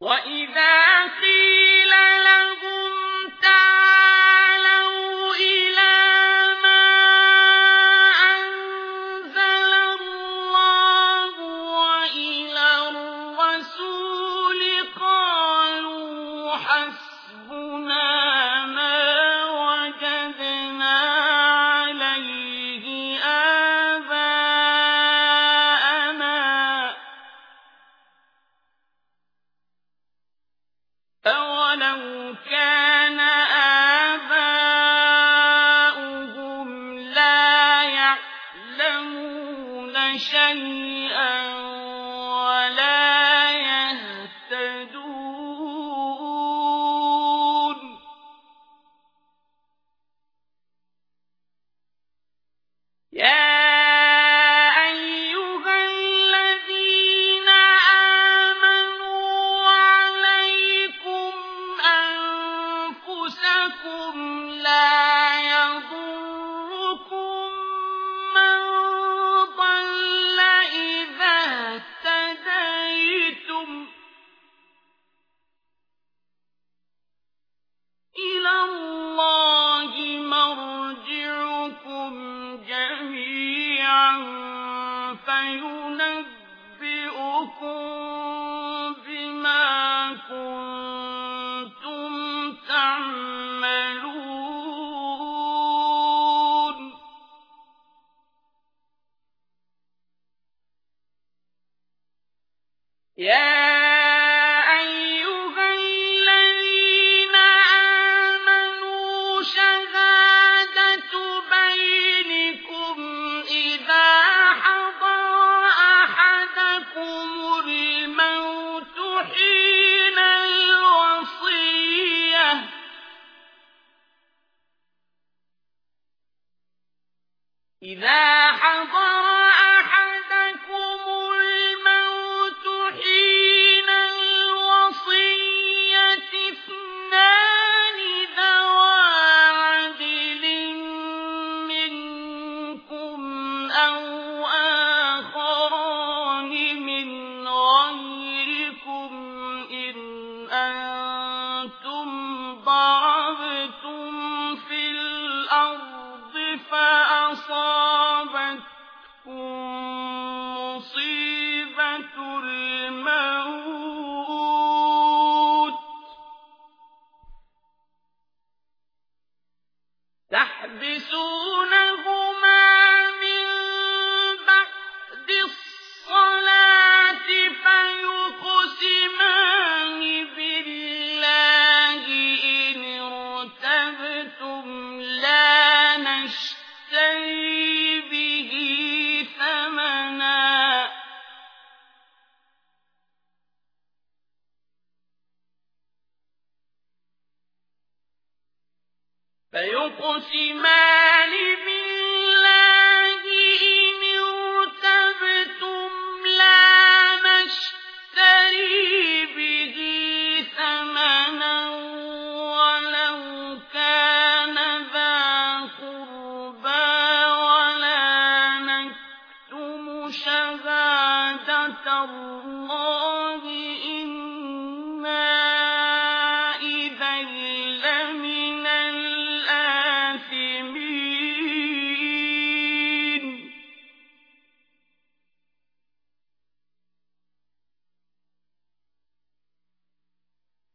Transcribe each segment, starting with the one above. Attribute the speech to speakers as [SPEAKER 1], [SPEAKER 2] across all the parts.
[SPEAKER 1] وَإِذَا يا أيها الذين آمنوا شهادة بينكم إذا حضر أحدكم الوصية إذا حضر فيقسمان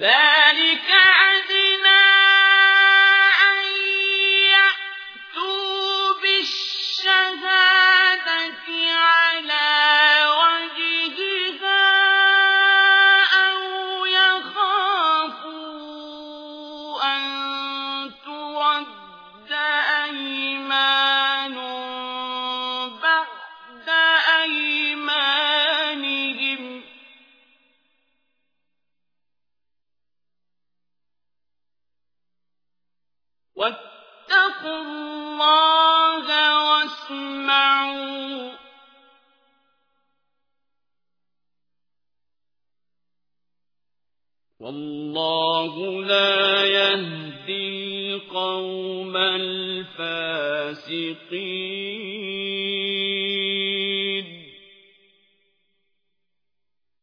[SPEAKER 1] That واتقوا الله واسمعوا. والله لا يهدي القوم الفاسقين.